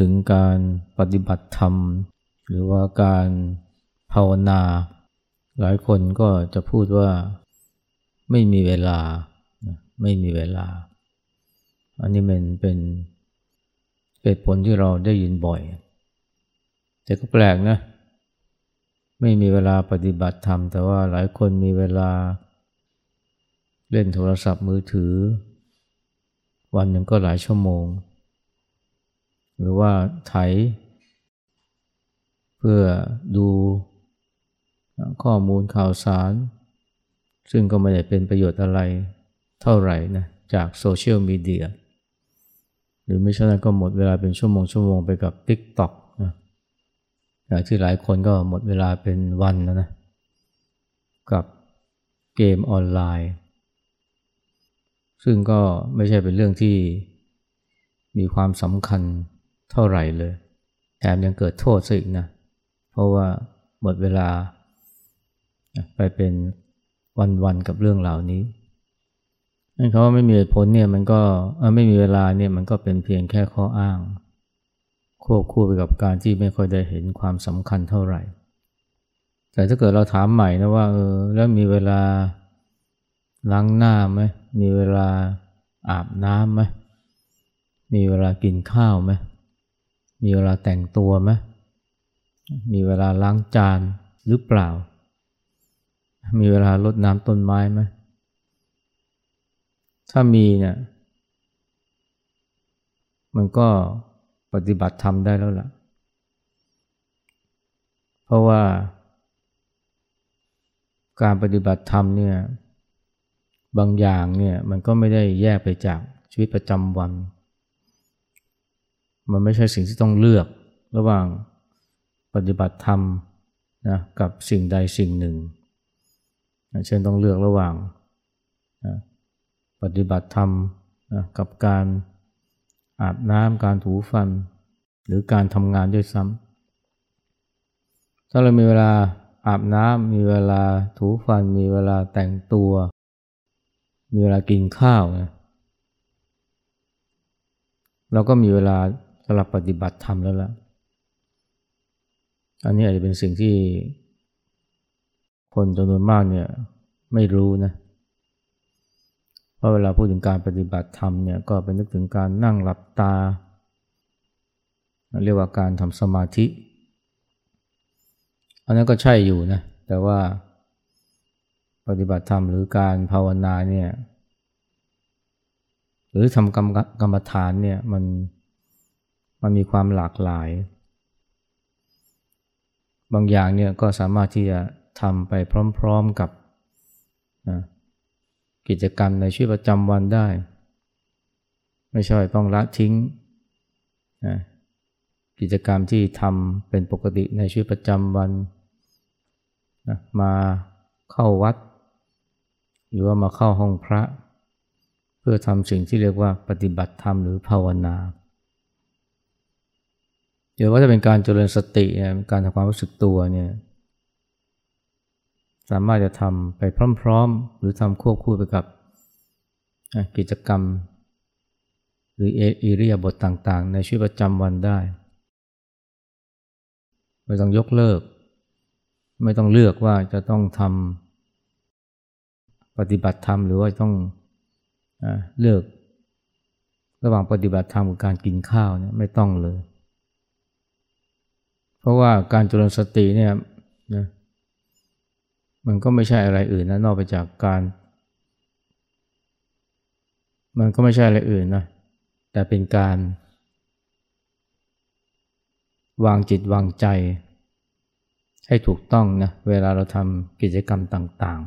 ถึงการปฏิบัติธรรม หรือว่าการภาวนา หลายคนก็จะพูดว่าไม่มีเวลา ไม่มีเวลา อันนี้มันเป็นเหตุผลที่เราได้ยินบ่อย แต่ก็แปลกนะ ไม่มีเวลาปฏิบัติธรรม แต่ว่าหลายคนมีเวลา เล่นโทรศัพท์มือถือ วันหนึ่งก็หลายชั่วโมง หรือว่าไถ เพื่อดูข้อมูลข่าวสาร ซึ่งก็ไม่ได้เป็นประโยชน์อะไรเท่าไหร่นะจากโซเชียลมีเดียหรือไม่ใช่นั้นก็หมดเวลาเป็นชั่วโมงชั่วโมงไปกับ TikTok นะอย่างที่หลายคนก็หมดเวลาเป็นวันแล้วนะกับเกมออนไลน์ ซึ่งก็ไม่ใช่เป็นเรื่องที่มีความสำคัญ เท่าไหร่เลย แถมยังเกิดโทษซะอีกนะ เพราะว่าหมดเวลา ไปเป็นวันๆกับเรื่องเหล่านี้นั่นเขาว่าไม่มีเหตุผลเนี่ยมันก็ไม่มีเวลาเนี่ยมันก็เป็นเพียงแค่ข้ออ้าง ควบคู่ไปกับการที่ไม่ค่อยได้เห็นความสำคัญเท่าไหร่ แต่ถ้าเกิดเราถามใหม่นะว่าเออแล้วมีเวลาล้างหน้าไหมมีเวลาอาบน้ำไหมมีเวลากินข้าวไหม มีเวลาแต่งตัวไหมมีเวลาล้างจานหรือเปล่า มีเวลารดน้ำต้นไม้ไหมถ้ามีเนี่ยมันก็ปฏิบัติธรรมได้แล้วล่ะ เพราะว่าการปฏิบัติธรรมเนี่ยบางอย่างเนี่ยมันก็ไม่ได้แยกไปจากชีวิตประจำวัน มันไม่ใช่สิ่งที่ต้องเลือกระหว่างปฏิบัติธรรมนะกับสิ่งใดสิ่งหนึ่งเช่นต้องเลือกระหว่างนะปฏิบัติธรรมนะกับการอาบน้ำการถูฟัน หรือการทำงานด้วยซ้ำถ้าเรามีเวลาอาบน้ำมีเวลาถูฟัน มีเวลาแต่งตัว มีเวลากินข้าวนะเราก็มีเวลา หรับปฏิบัติธรรมแล้วล่ะ อันนี้อาจจะเป็นสิ่งที่ คนจำนวนมากเนี่ยไม่รู้นะ เพราะเวลาพูดถึงการปฏิบัติธรรมเนี่ยก็เป็นนึกถึงการนั่งหลับตา เรียกว่าการทำสมาธิ อันนั้นก็ใช่อยู่นะ แต่ว่าปฏิบัติธรรมหรือการภาวนาเนี่ยหรือทำกรรมกรรมฐานเนี่ยมัน มันมีความหลากหลาย บางอย่างเนี่ยก็สามารถที่จะทำไปพร้อมๆกับนะกิจกรรมในชีวิตประจำวันได้ ไม่ใช่ต้องละทิ้งนะกิจกรรมที่ทำเป็นปกติในชีวิตประจำวันนะมาเข้าวัด หรือว่ามาเข้าห้องพระ เพื่อทำสิ่งที่เรียกว่าปฏิบัติธรรมหรือภาวนา ดี๋ยวว่าจะเป็นการเจริญสติการทำความรู้สึกตัวเนี่ยสามารถจะทำไปพร้อม ๆ หรือทำควบคู่ไปกับกิจกรรม หรือเอเรียบทต่างๆ ในชีวิตประจำวันได้ ไม่ต้องยกเลิก ไม่ต้องเลือกว่าจะต้องทำปฏิบัติธรรมหรือว่าต้องเลือก ระหว่างปฏิบัติธรรมกับการกินข้าวเนี่ยไม่ต้องเลย เพราะว่าการจุลสติเนี่ยนะมันก็ไม่ใช่อะไรอื่นนะนอกไปจากการ มันก็ไม่ใช่อะไรอื่นนะแต่เป็นการ วางจิตวางใจ ให้ถูกต้องนะเวลาเราทำกิจกรรมต่าง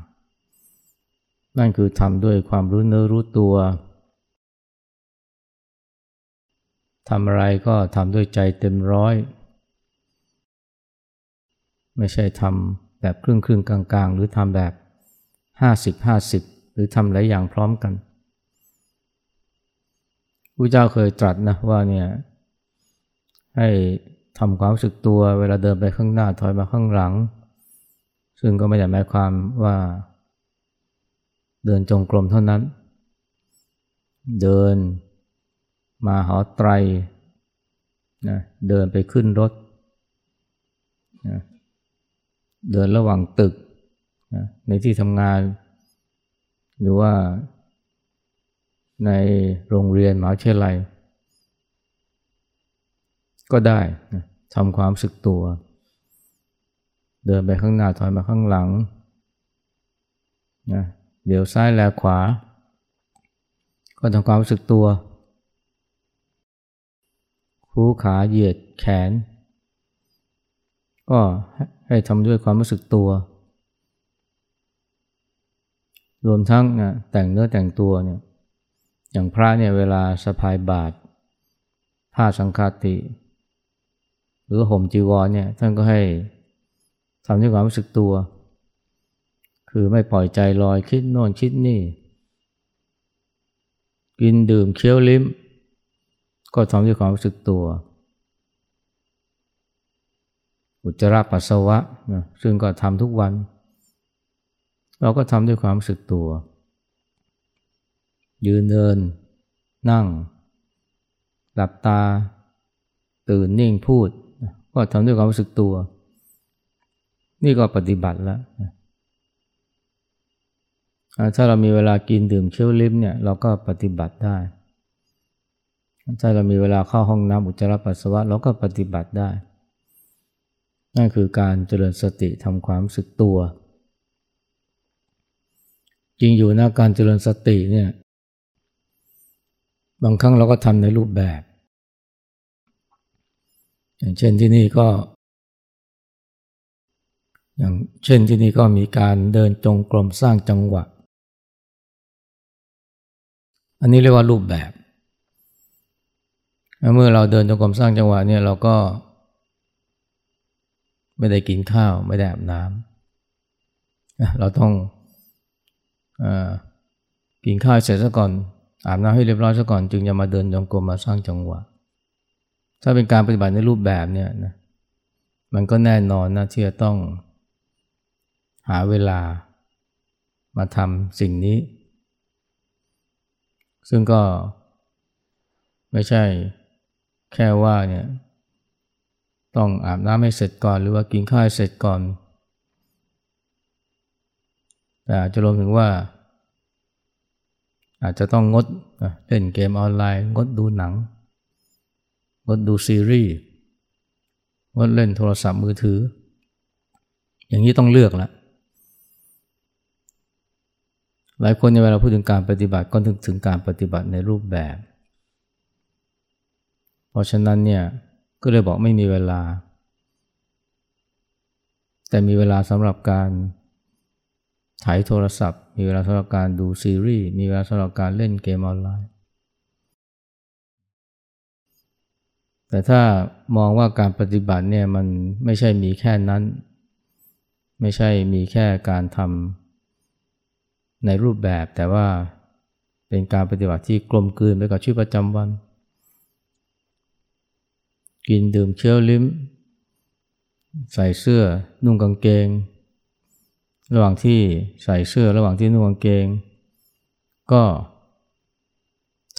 ๆ นั่นคือทำด้วยความรู้เนื้อรู้ตัวทำอะไรก็ทำด้วยใจเต็มร้อย ไม่ใช่ทำแบบครึ่งครึ่งกลางๆหรือทำแบบห้าสิบห้าสิบหรือทำหลายอย่างพร้อมกันพระเจ้าเคยตรัสนะว่าเนี่ยให้ทำความรู้สึกตัวเวลาเดินไปข้างหน้าถอยมาข้างหลัง ซึ่งก็ไม่ได้หมายความว่า เดินจงกรมเท่านั้น เดินมาหอไตรนะเดินไปขึ้นรถนะ เดินระหว่างตึกนะในที่ทำงาน หรือว่าในโรงเรียนมหาวิทยาลัย ก็ได้นะทำความสึกตัว เดินไปข้างหน้าถอยมาข้างหลังนะเดี๋ยวซ้ายแลขวา ก็ทำความรู้สึกตัวคู่ขาเหยียดแขน ก็ให้ทำด้วยความรู้สึกตัว รวมทั้งนะแต่งเนื้อแต่งตัวเนี่ยอย่างพระเนี่ยเวลาสะพายบาตรผ้าสังฆาติ หรือห่มจีวรเนี่ยท่านก็ให้ทำด้วยความรู้สึกตัว คือไม่ปล่อยใจลอยคิดโน่นคิดนี่ กินดื่มเคี้ยวลิ้ม ก็ทำด้วยความรู้สึกตัว อุจจาระปัสสาวะนะซึ่งก็ทำทุกวัน เราก็ทำด้วยความรู้สึกตัว ยืนเดิน นั่ง หลับตา ตื่นนิ่งพูด ก็ทำด้วยความรู้สึกตัว นี่ก็ปฏิบัติแล้วถ้าเรามีเวลากินดื่มเคี้ยวลิ้มเนี่ยเราก็ปฏิบัติได้ ถ้าเรามีเวลาเข้าห้องน้ำอุจจาระปัสสาวะเราก็ปฏิบัติได้ นั่นคือการเจริญสติทำความสึกตัว จริงอยู่นะการเจริญสติเนี่ยบางครั้งเราก็ทำในรูปแบบ อย่างเช่นที่นี่ก็ อย่างเช่นที่นี่ก็มีการเดินจงกรมสร้างจังหวะ อันนี้เรียกว่ารูปแบบ เมื่อเราเดินจงกรมสร้างจังหวะเนี่ยเราก็ ไม่ได้กินข้าว ไม่ได้อาบน้ำเราต้องอกินข้าวเสร็จซะก่อน อาบน้ำให้เรียบร้อยซะก่อน จึงจะมาเดินจงกรมมาสร้างจังหวะ ถ้าเป็นการปฏิบัติในรูปแบบเนี่ยนะมันก็แน่นอนนะที่จะต้องหาเวลามาทำสิ่งนี้ ซึ่งก็ไม่ใช่แค่ว่าเนี่ย ต้องอาบน้ำให้เสร็จก่อน หรือว่ากินข้าวเสร็จก่อนแต่จะรวมถึงว่า อาจจะต้องงดเล่นเกมออนไลน์ งดดูหนัง งดดูซีรีส์ งดเล่นโทรศัพท์มือถือ อย่างนี้ต้องเลือกแล้วหลายคนในเวลาพูดถึงการปฏิบัติก็ถึงถึงการปฏิบัติในรูปแบบ เพราะฉะนั้นเนี่ย ก็เลยบอกไม่มีเวลา แต่มีเวลาสำหรับการถ่ายโทรศัพท์ มีเวลาสำหรับการดูซีรีส์ มีเวลาสำหรับการเล่นเกมออนไลน์ แต่ถ้ามองว่าการปฏิบัติเนี่ยมันไม่ใช่มีแค่นั้น ไม่ใช่มีแค่การทำในรูปแบบแต่ว่าเป็นการปฏิบัติที่กลมกลืนไปกับชีวิตประจำวัน กินดื่มเชี่ยวลิ้ม ใส่เสื้อนุ่งกางเกง ระหว่างที่ใส่เสื้อระหว่างที่นุ่งกางเกง ก็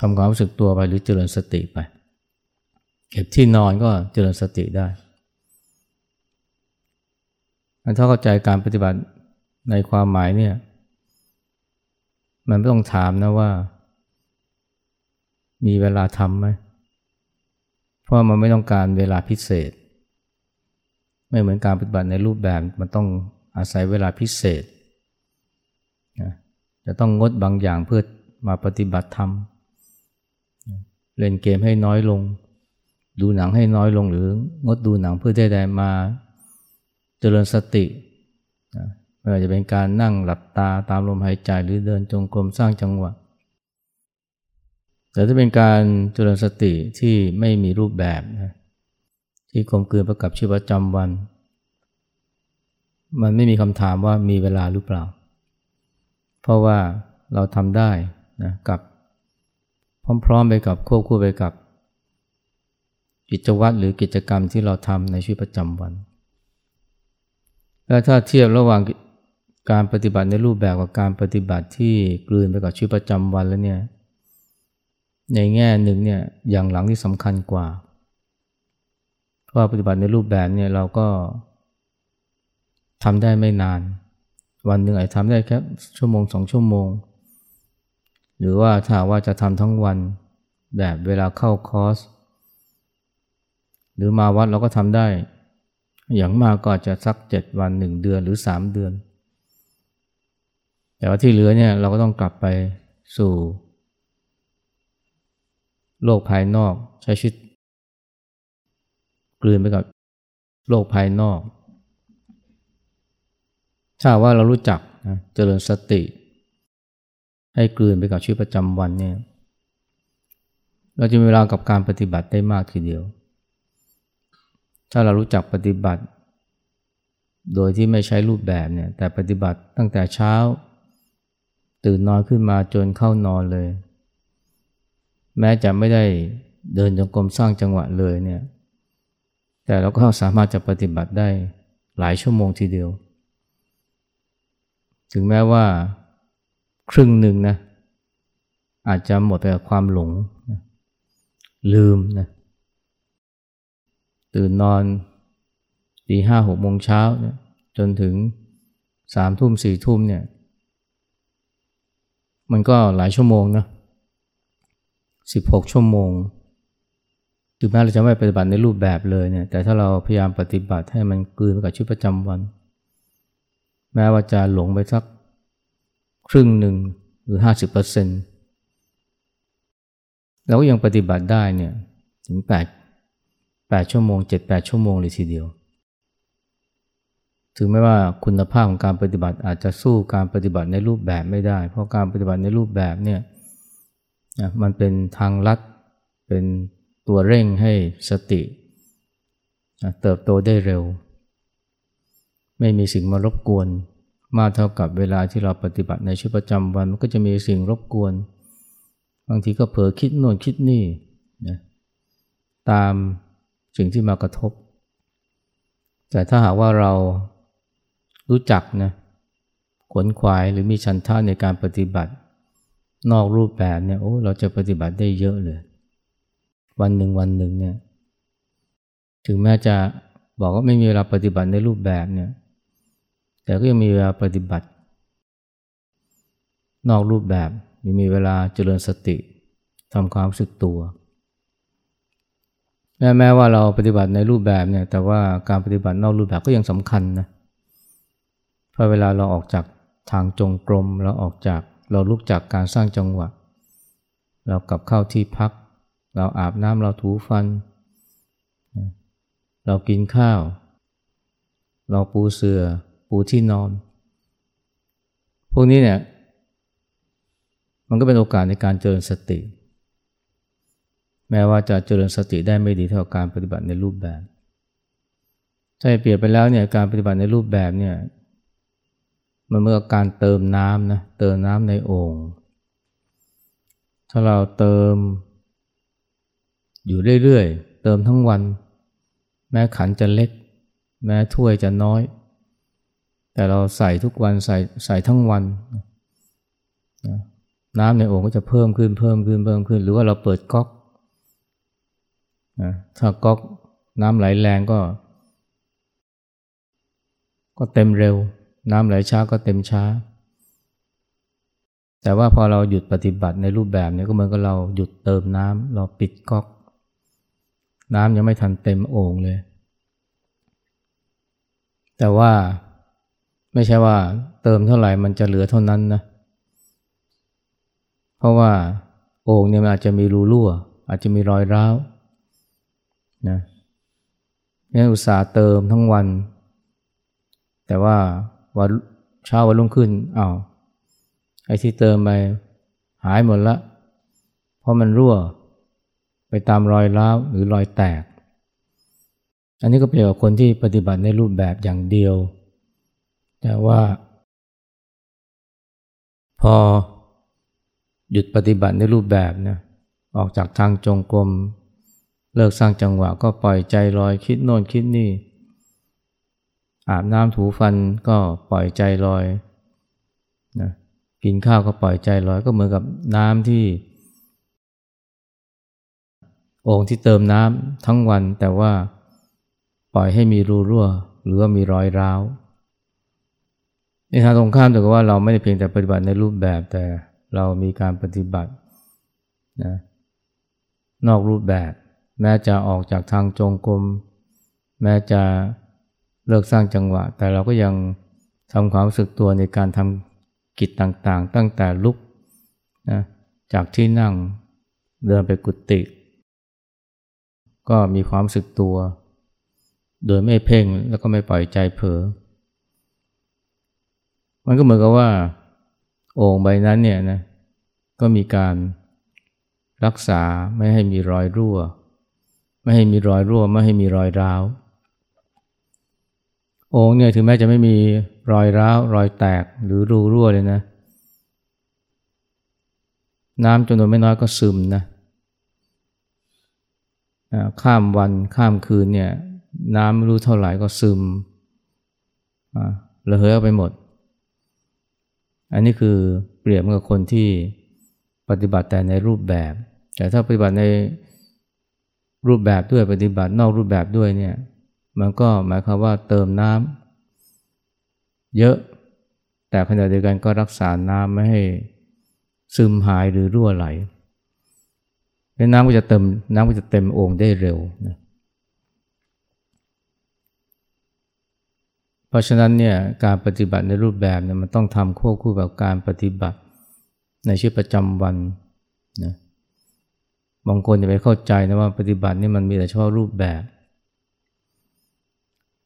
ทำความรู้สึกตัวไปหรือเจริญสติไป เก็บที่นอนก็เจริญสติได้ถ้าเข้าใจการปฏิบัติในความหมายเนี่ย มันไม่ต้องถามนะว่า มีเวลาทำไหม เพราะมันไม่ต้องการเวลาพิเศษ ไม่เหมือนการปฏิบัติในรูปแบบมันต้องอาศัยเวลาพิเศษจะต้องงดบางอย่างเพื่อมาปฏิบัติธรรมเล่นเกมให้น้อยลง ดูหนังให้น้อยลงหรืองดดูหนังเพื่อได้ได้มาเจริญสติไม่ว่าจะเป็นการนั่งหลับตาตามลมหายใจหรือเดินจงกรมสร้างจังหวะ แต่ถ้าเป็นการเจริญสติที่ไม่มีรูปแบบนะที่กลมกลืนประกับชีวิตประจำวัน มันไม่มีคำถามว่ามีเวลาหรือเปล่า เพราะว่าเราทำได้นะกับพร้อมๆไปกับควบคู่ไปกับ กิจวัตรหรือกิจกรรมที่เราทำในชีวิตประจำวัน และถ้าเทียบระหว่างการปฏิบัติในรูปแบบกับการปฏิบัติที่กลืนไปกับชีวิตประจำวันแล้วเนี่ย ในแง่หนึ่งเนี่ยอย่างหลังที่สำคัญกว่าว่าปฏิบัติในรูปแบบเนี่ยเราก็ทำได้ไม่นาน วันหนึ่งอาจทำได้แค่ชั่วโมงสองชั่วโมง หรือว่าถ้าว่าจะทำทั้งวันแบบเวลาเข้าคอร์สหรือมาวัดเราก็ทำได้ อย่างมากก็จะสักเจ็ดวันหนึ่งเดือนหรือสามเดือน แต่ว่าที่เหลือเนี่ยเราก็ต้องกลับไปสู่ โลกภายนอกใช้ชีวิตกลืนไปกับโลกภายนอก ถ้าว่าเรารู้จักนะเจริญสติ ให้กลืนไปกับชีวิตประจำวันเนี่ยเราจะมีเวลากับการปฏิบัติได้มากทีเดียว ถ้าเรารู้จักปฏิบัติ โดยที่ไม่ใช้รูปแบบเนี่ย แต่ปฏิบัติตั้งแต่เช้า ตื่นนอนขึ้นมาจนเข้านอนเลย แม้จะไม่ได้เดินจงกรมสร้างจังหวะเลยเนี่ย แต่เราก็สามารถจะปฏิบัติได้หลายชั่วโมงทีเดียว ถึงแม้ว่าครึ่งหนึ่งนะอาจจะหมดไปกับความหลงนะลืมนะตื่นนอนตีห้าหกโมงเช้าเนี่ยจนถึงสามทุ่มสี่ทุ่มเนี่ย มันก็หลายชั่วโมงนะ สิบหกชั่วโมงถึงแม้เราจะไม่ปฏิบัติในรูปแบบเลยเนี่ย แต่ถ้าเราพยายามปฏิบัติให้มันกลืนกับชีวิตประจำวัน แม้ว่าจะหลงไปสักครึ่งหนึ่งหรือห้าสิบเปอร์เซ็นต์เราก็ยังปฏิบัติได้เนี่ยถึงแปดแปดชั่วโมงเจ็ดแปดชั่วโมงเลยทีเดียว ถึงแม้ว่าคุณภาพของการปฏิบัติอาจจะสู้การปฏิบัติในรูปแบบไม่ได้ เพราะการปฏิบัติในรูปแบบเนี่ย มันเป็นทางลัด เป็นตัวเร่งให้สติเติบโตได้เร็ว ไม่มีสิ่งมารบกวน มากเท่ากับเวลาที่เราปฏิบัติในชีวิตประจำวันมันก็จะมีสิ่งรบกวน บางทีก็เผลอคิดโน่นคิดนี่นะตามสิ่งที่มากระทบ แต่ถ้าหากว่าเรารู้จักนะขวนขวายหรือมีชันท่าในการปฏิบัติ นอกรูปแบบเนี่ยโอ้เราจะปฏิบัติได้เยอะเลย วันหนึ่งวันหนึ่งเนี่ยถึงแม้จะบอกว่าไม่มีเวลาปฏิบัติในรูปแบบเนี่ยแต่ก็ยังมีเวลาปฏิบัติ นอกรูปแบบมีเวลาเจริญสติทำความรู้สึกตัวแม้แม้ว่าเราปฏิบัติในรูปแบบเนี่ยแต่ว่าการปฏิบัตินอกรูปแบบก็ยังสำคัญนะเพราะเวลาเราออกจากทางจงกรมเราออกจาก เราลุกจากการสร้างจังหวะ เรากลับเข้าที่พัก เราอาบน้ำเราถูฟัน เรากินข้าว เราปูเสือ่อปูที่นอน พวกนี้เนี่ยมันก็เป็นโอกาสในการเจริญสติ แม้ว่าจะเจริญสติได้ไม่ดีเท่าการปฏิบัติในรูปแบบถ้าเปรียบไปแล้วเนี่ยการปฏิบัติในรูปแบบเนี่ย มันเมื่อการเติมน้ำนะเติมน้ำในโอ่งถ้าเราเติม อยู่เรื่อยๆ เติมทั้งวัน แม้ขันจะเล็ก แม้ถ้วยจะน้อย แต่เราใส่ทุกวันใส่ใส่ทั้งวันนะน้ำในโอ่งก็จะเพิ่มขึ้นเพิ่มขึ้นเพิ่มขึ้น หรือว่าเราเปิดก๊อกนะถ้าก๊อกน้ำไหลแรงก็ ก็เต็มเร็ว น้ำไหลช้าก็เต็มช้า แต่ว่าพอเราหยุดปฏิบัติในรูปแบบนี้ก็เหมือนกับเราหยุดเติมน้ำเราปิดก๊อก น้ำยังไม่ทันเต็มโอ่งเลย แต่ว่าไม่ใช่ว่าเติมเท่าไหร่มันจะเหลือเท่านั้นนะ เพราะว่าโอ่งเนี่ยมันอาจจะมีรูรั่ว อาจจะมีรอยร้าวนะนี่อุตส่าห์เติมทั้งวัน แต่ว่า วันเช้าวันรุ่งขึ้นอา้าวไอ้ที่เติมไปหายหมดละ เพราะมันรั่ว ไปตามรอยร้าวหรือรอยแตก อันนี้ก็เปรียบกับคนที่ปฏิบัติในรูปแบบอย่างเดียว แต่ว่า พอหยุดปฏิบัติในรูปแบบนะออกจากทางจงกรมเลิกสร้างจังหวะก็ปล่อยใจลอยคิดโน่นคิดนี่ อาบน้ำถูฟันก็ปล่อยใจลอยนะกินข้าวก็ปล่อยใจลอยก็เหมือนกับน้ำที่โอ่งที่เติมน้ำทั้งวัน แต่ว่าปล่อยให้มีรูรั่ว หรือว่ามีรอยร้าวในทางตรงข้ามแต่ว่าเราไม่ได้เพียงแต่ปฏิบัติในรูปแบบแต่เรามีการปฏิบัตินะนอกรูปแบบ แม้จะออกจากทางจงกรมแม้จะ เลิกสร้างจังหวะ แต่เราก็ยังทำความรู้สึกตัวในการทำกิจต่างๆ ตั้งแต่ลุกนะจากที่นั่งเดินไปกุฏิก็มีความรู้สึกตัว โดยไม่เพ่งแล้วก็ไม่ปล่อยใจเผลอมันก็เหมือนกับว่า โอ่งใบนั้นเนี่ยนะก็มีการรักษาไม่ให้มีรอยรั่ว ไม่ให้มีรอยรั่ว ไม่ให้มีรอยร้าว โอ่งเนี่ยถึงแม้จะไม่มีรอยร้าว รอยแตกหรือรูรั่วเลยนะ น้ำจำนวนไม่น้อยก็ซึมนะข้ามวันข้ามคืนเนี่ย น้ำไม่รู้เท่าไหร่ก็ซึมระเหยไปหมด อันนี้คือเปรียบกับคนที่ปฏิบัติแต่ในรูปแบบ แต่ถ้าปฏิบัติในรูปแบบด้วยปฏิบัตินอกรูปแบบด้วยเนี่ย มันก็หมายความว่าเติมน้ำเยอะ แต่ขณะเดียวกันก็รักษาน้ำไม่ให้ซึมหายหรือรั่วไหลแล้วน้ำก็จะเต็มน้ำก็จะเต็มโอ่งได้เร็วนะเพราะฉะนั้นเนี่ยการปฏิบัติในรูปแบบเนี่ยมันต้องทำควบคู่กับการปฏิบัติในชีวิตประจำวันนะบางคนจะไปเข้าใจนะว่าปฏิบัตินี่มันมีแต่เฉพาะรูปแบบ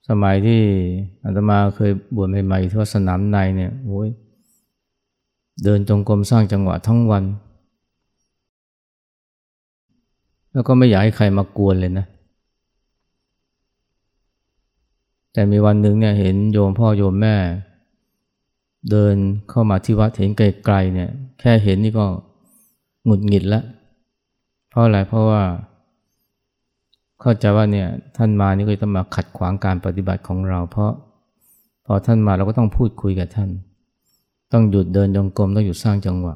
สมัยที่อาตมาเคยบวชใหม่ๆที่วัดสนามในเนี่ยโอ้ยเดินจงกรมสร้างจังหวะทั้งวัน แล้วก็ไม่อยากให้ใครมากวนเลยนะ แต่มีวันหนึ่งเนี่ยเห็นโยมพ่อโยมแม่ เดินเข้ามาที่วัดเห็นไกลๆเนี่ย แค่เห็นนี่ก็หงุดหงิดแล้วเพราะอะไรเพราะว่า เข้าใจว่าเนี่ยท่านมานี่ก็ต้องมาขัดขวางการปฏิบัติของเรา เพราะพอท่านมาเราก็ต้องพูดคุยกับท่าน ต้องหยุดเดินจงกรมต้องหยุดสร้างจังหวะ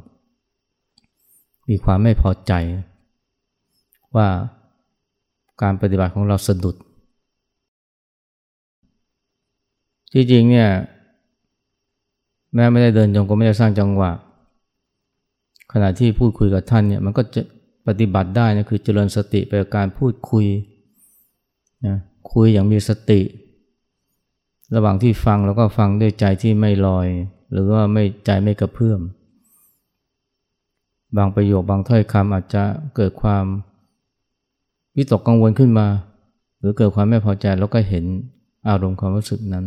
มีความไม่พอใจ ว่าการปฏิบัติของเราสะดุดจริงๆเนี่ยแม้ไม่ได้เดินจงกรมไม่ได้สร้างจังหวะ ขณะที่พูดคุยกับท่านเนี่ยมันก็จะปฏิบัติได้นะคือเจริญสติไปกับการพูดคุย นะคุยอย่างมีสติ ระหว่างที่ฟังแล้วก็ฟังด้วยใจที่ไม่ลอย หรือว่าไม่ใจไม่กระเพื่อม บางประโยคบางถ้อยคำอาจจะเกิดความวิตกกังวลขึ้นมา หรือเกิดความไม่พอใจแล้วก็เห็นอารมณ์ความรู้สึกนั้น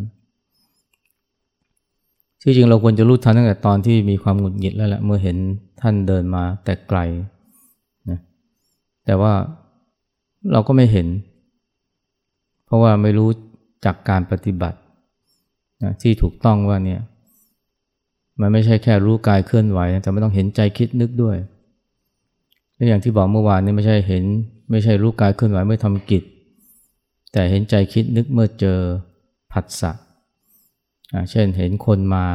ที่จริงเราควรจะรู้ทันตั้งแต่ตอนที่มีความหงุดหงิดแล้วแหละเมื่อเห็นท่านเดินมาแต่ไกลนะแต่ว่าเราก็ไม่เห็น เพราะว่าไม่รู้จากการปฏิบัตินะที่ถูกต้องว่าเนี่ยมันไม่ใช่แค่รู้กายเคลื่อนไหว แต่ไม่ต้องเห็นใจคิดนึกด้วยและอย่างที่บอกเมื่อวานนี้ไม่ใช่เห็น ไม่ใช่รู้กายเคลื่อนไหวเมื่อทำกิจ แต่เห็นใจคิดนึกเมื่อเจอผัสสะเช่นเห็นคนมา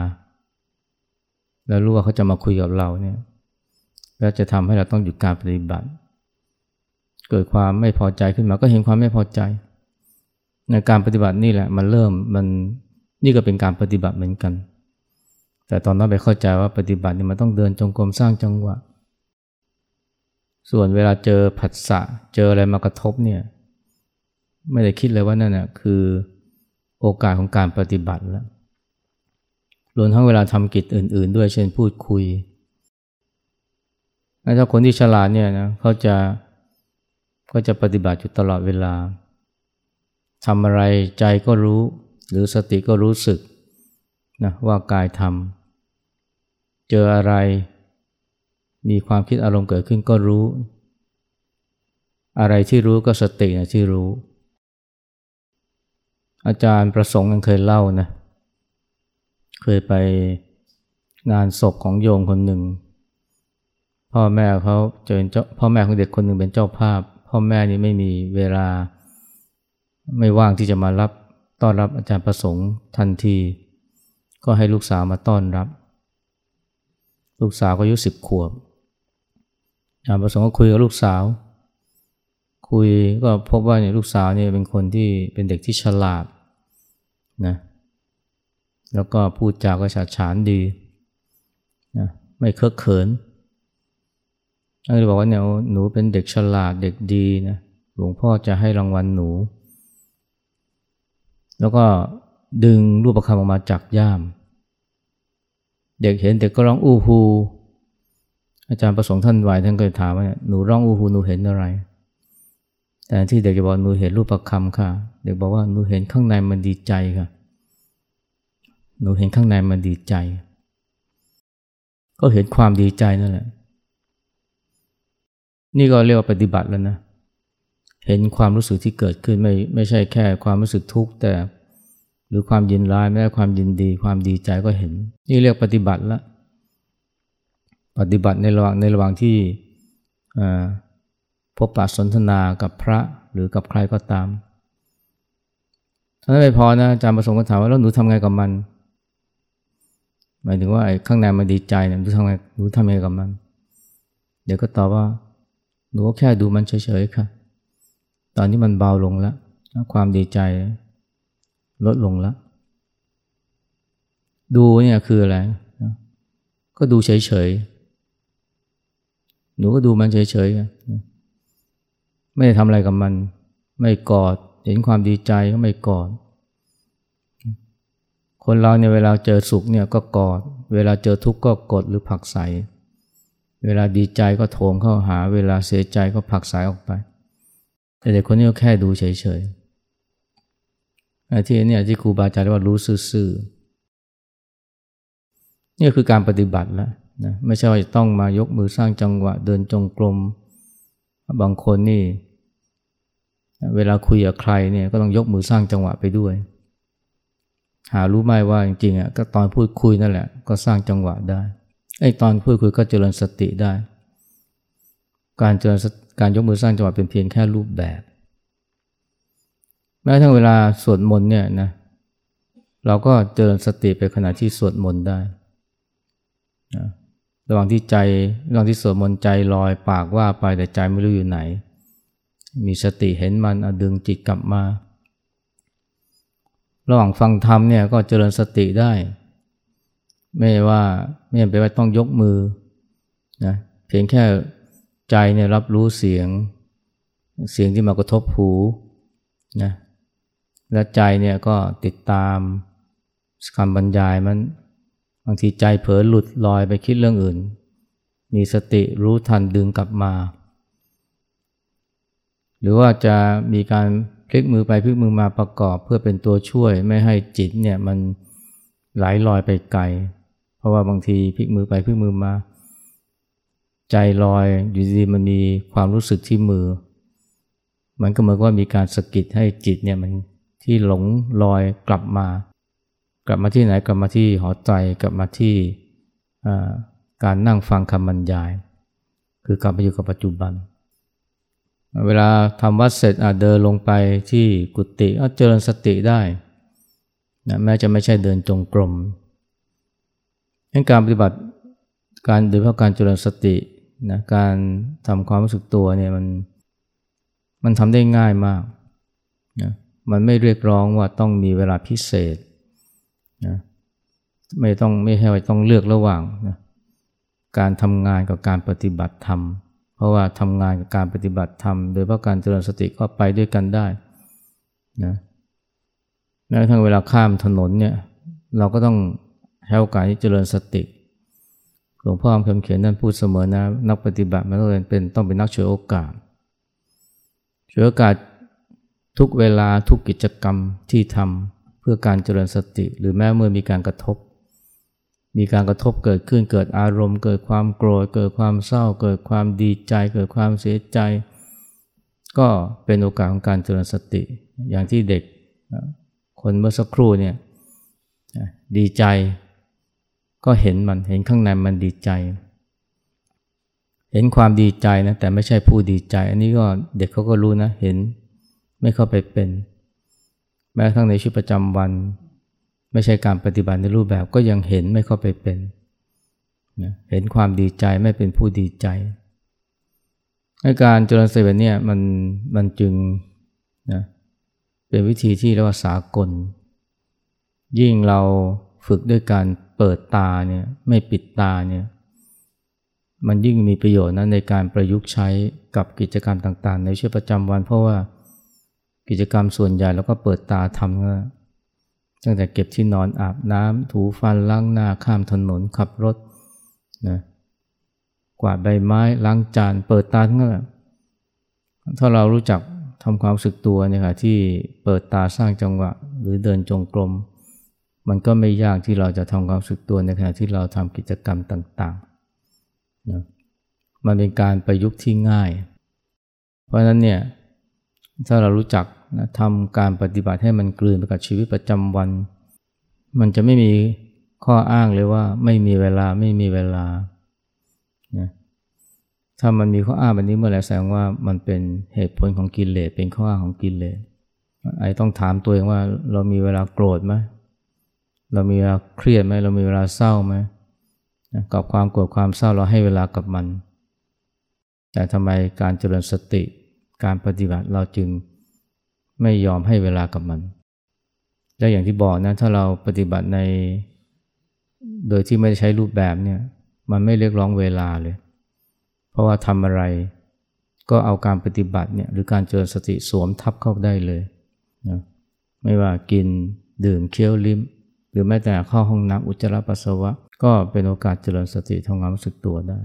แล้วรู้ว่าเขาจะมาคุยกับเราเนี่ยแล้วจะทำให้เราต้องหยุดการปฏิบัติ เกิดความไม่พอใจขึ้นมาก็เห็นความไม่พอใจ ในการปฏิบัตินี่แหละมันเริ่มมันนี่ก็เป็นการปฏิบัติเหมือนกัน แต่ตอนนั้นไปเข้าใจว่าปฏิบัตินี่มันต้องเดินจงกรมสร้างจังหวะ ส่วนเวลาเจอผัสสะเจออะไรมากระทบเนี่ยไม่ได้คิดเลยว่านั่นน่ะคือโอกาสของการปฏิบัติแล้วรวมทั้งเวลาทำกิจอื่น ๆ ด้วยเช่นพูดคุยถ้าคนที่ฉลาดเนี่ยนะเขาจะก็จะปฏิบัติอยู่ตลอดเวลา ทำอะไรใจก็รู้ หรือสติก็รู้สึกนะว่ากายทำเจออะไร มีความคิดอารมณ์เกิดขึ้นก็รู้ อะไรที่รู้ก็สตินะที่รู้ อาจารย์ประสงค์ยังเคยเล่านะเคยไปงานศพของโยมคนหนึ่ง พ่อแม่เขาเจอเจ้าพ่อแม่ของเด็กคนหนึ่งเป็นเจ้าภาพ พ่อแม่นี่ไม่มีเวลา ไม่ว่างที่จะมารับต้อนรับอาจารย์ประสงค์ทันที ก็ให้ลูกสาวมาต้อนรับ ลูกสาวก็อายุสิบขวบอาจารย์ประสงค์ก็คุยกับลูกสาว คุยก็พบว่าเนี่ยลูกสาวเนี่ยเป็นคนที่เป็นเด็กที่ฉลาดนะแล้วก็พูดจาก็ฉาฉานดีนะไม่เคอะเขินก็เลยบอกว่าเนี่ยหนูเป็นเด็กฉลาดเด็กดีนะหลวงพ่อจะให้รางวัลหนู แล้วก็ดึงรูปประคำออกมาจากย่าม เด็กเห็นเด็กก็ร้องอู้ฮูอาจารย์ประสงค์ท่านไหวท่านก็ถามว่าหนูร้องอู้ฮูหนูเห็นอะไร แต่ที่เด็กจะบอกหนูเห็นรูปประคำค่ะ เด็กบอกว่าหนูเห็นข้างในมันดีใจค่ะ หนูเห็นข้างในมันดีใจ ก็เห็นความดีใจนั่นแหละ นี่ก็เรียกว่าปฏิบัติแล้วนะเเห็นความรู้สึกที่เกิดขึ้นไม่ไม่ใช่แค่ความรู้สึกทุกข์แต่ หรือความยินร้ายแม้ความยินดี ความดีใจก็เห็น นี่เรียกปฏิบัติละ ปฏิบัติในระหว่างในระหว่างที่พบปะสนทนากับพระหรือกับใครก็ตามท่านไม่พอนะอาจารย์ประสงค์ก็ถามว่าแล้วหนูทำไงกับมัน หมายถึงว่าไอ้ข้างในมันดีใจเนี่ยหนูทำไงหนูทำไงกับมัน เดี๋ยวก็ตอบว่า หนูก็แค่ดูมันเฉยๆค่ะ ตอนนี้มันเบาลงแล้ว ความดีใจลดลงแล้ว ดูเนี่ยคืออะไร ก็ดูเฉยๆ หนูก็ดูมันเฉยๆ ไม่ได้ทำอะไรกับมัน ไม่กอด เห็นความดีใจก็ไม่กอด คนเราเนี่ยเวลาเจอสุขเนี่ยก็กอด เวลาเจอทุกข์ก็กดหรือผักใส เวลาดีใจก็โถมเข้าหา เวลาเสียใจก็ผักสายออกไป แต่เด็กคนนี้ก็แค่ดูเฉยๆที่นี่ที่ครูบาอาจารย์เรียกว่ารู้ซื่อๆนี่คือการปฏิบัติแล้วนะไม่ใช่ว่าจะต้องมายกมือสร้างจังหวะเดินจงกรมบางคนนี่ เวลาคุยกับใครเนี่ยก็ต้องยกมือสร้างจังหวะไปด้วย หารู้ไหมว่าจริงๆอะก็ตอนพูดคุยนั่นแหละ ก็สร้างจังหวะได้ไอ้ตอนพูดคุยก็เจริญสติได้ การเจริญ การยกมือสร้างจังหวะเป็นเพียงแค่รูปแบบ แม้ทั้งเวลาสวดมนต์เนี่ยนะเราก็เจริญสติไปขณะที่สวดมนต์ได้นะระหว่างที่ใจระหว่างที่สวดมนต์ใจลอยปากว่าไปแต่ใจไม่รู้อยู่ไหน มีสติเห็นมันดึงจิตกลับมา ระหว่างฟังธรรมเนี่ยก็เจริญสติได้ ไม่ว่าไม่จำเป็นว่าต้องยกมือนะเพียงแค่ ใจเนี่ยรับรู้เสียง เสียงที่มากระทบหูนะและใจเนี่ยก็ติดตามคำบรรยายมันบางทีใจเผลอหลุดลอยไปคิดเรื่องอื่น มีสติรู้ทันดึงกลับมา หรือว่าจะมีการพลิกมือไปพลิกมือมาประกอบเพื่อเป็นตัวช่วยไม่ให้จิตเนี่ยมันไหลลอยไปไกล เพราะว่าบางทีพลิกมือไปพลิกมือมา ใจลอยอยู่ดีมันมีความรู้สึกที่มือ มันก็เหมือนว่ามีการสะกิดให้จิตเนี่ยมันที่หลงลอยกลับมา กลับมาที่ไหนกลับมาที่หอใจกลับมาที่การนั่งฟังคำบรรยาย คือกลับมาอยู่กับปัจจุบัน เวลาทำวัดเสร็จเดินลงไปที่กุฏิก็เจริญสติได้นะแม้จะไม่ใช่เดินจงกรมการปฏิบัติการโดยเฉพาะการเจริญสติ นะการทำความรู้สึกตัวเนี่ยมันมันทำได้ง่ายมากนะมันไม่เรียกร้องว่าต้องมีเวลาพิเศษนะไม่ต้องไม่ใช่ว่าต้องเลือกระหว่างนะการทำงานกับการปฏิบัติธรรม เพราะว่าทำงานกับการปฏิบัติธรรม โดยเพราะการเจริญสติก็ไปด้วยกันได้นะแม้กระทั่งเวลาข้ามถนนเนี่ยเราก็ต้องใช้โอกาสที่เจริญสติ หลวงพ่อคำเขียนนั่นพูดเสมอนะ นักปฏิบัติมันต้องเป็นต้องเป็นนักเฉวยโอกาสเฉวยโอกาสทุกเวลาทุกกิจกรรมที่ทำเพื่อการเจริญสติ หรือแม้เมื่อมีการกระทบ มีการกระทบเกิดขึ้นเกิดอารมณ์ เกิดความโกรธเกิดความเศร้า เกิดความดีใจ เกิดความเสียใจ ก็เป็นโอกาสของการเจริญสติ อย่างที่เด็กคนเมื่อสักครู่เนี่ยดีใจ ก็เห็นมันเห็นข้างในมันดีใจ เห็นความดีใจนะแต่ไม่ใช่ผู้ดีใจ อันนี้ก็เด็กเขาก็รู้นะเห็นไม่เข้าไปเป็น แม้ทั้งในชีวิตประจำวัน ไม่ใช่การปฏิบัติในรูปแบบก็ยังเห็นไม่เข้าไปเป็นเห็นความดีใจไม่เป็นผู้ดีใจให้การเจริญสติแบบนี้มันมันจึงนะเป็นวิธีที่เรียกว่าสากล ยิ่งเรา ฝึกด้วยการเปิดตาเนี่ยไม่ปิดตาเนี่ยมันยิ่งมีประโยชน์นะในการประยุกต์ใช้กับกิจกรรมต่างๆ ในชีวิตประจำวัน เพราะว่ากิจกรรมส่วนใหญ่เราก็เปิดตาทำก็ตั้งแต่เก็บที่นอนอาบน้ำถูฟันล้างหน้าข้ามถนนขับรถนะกวาดใบไม้ล้างจานเปิดตาทั้งนั้นถ้าเรารู้จักทำความสึกตัวเนี่ยค่ะที่เปิดตาสร้างจังหวะ หรือเดินจงกรม มันก็ไม่ยากที่เราจะทำความสึกตัวในขณะที่เราทำกิจกรรมต่างๆนะมันเป็นการประยุกต์ที่ง่าย เพราะฉะนั้นเนี่ยถ้าเรารู้จักนะทำการปฏิบัติให้มันกลืนไปกับชีวิตประจำวัน มันจะไม่มีข้ออ้างเลยว่าไม่มีเวลาไม่มีเวลานะถ้ามันมีข้ออ้างแบบนี้เมื่อไหร่แสดงว่ามันเป็นเหตุผลของกิเลสเป็นข้ออ้างของกิเลสไอ้ต้องถามตัวเองว่าเรามีเวลาโกรธไหม เรามีเวลาเครียดไหมเรามีเวลาเศร้าไหมกับความโกรธความเศร้าเราให้เวลากับมัน แต่ทำไมการเจริญสติการปฏิบัติเราจึงไม่ยอมให้เวลากับมัน และอย่างที่บอกนะถ้าเราปฏิบัติใน โดยที่ไม่ใช้รูปแบบเนี่ยมันไม่เรียกร้องเวลาเลย เพราะว่าทำอะไรก็เอาการปฏิบัติเนี่ยหรือการเจริญสติสวมทับเข้าได้เลยนะไม่ว่ากินดื่มเคี้ยวลิ้ม หรือแม้แต่เข้าห้องน้ำอุจจาระปัสสาวะ ก็เป็นโอกาสเจริญสติทำงานรู้สึกตัวได้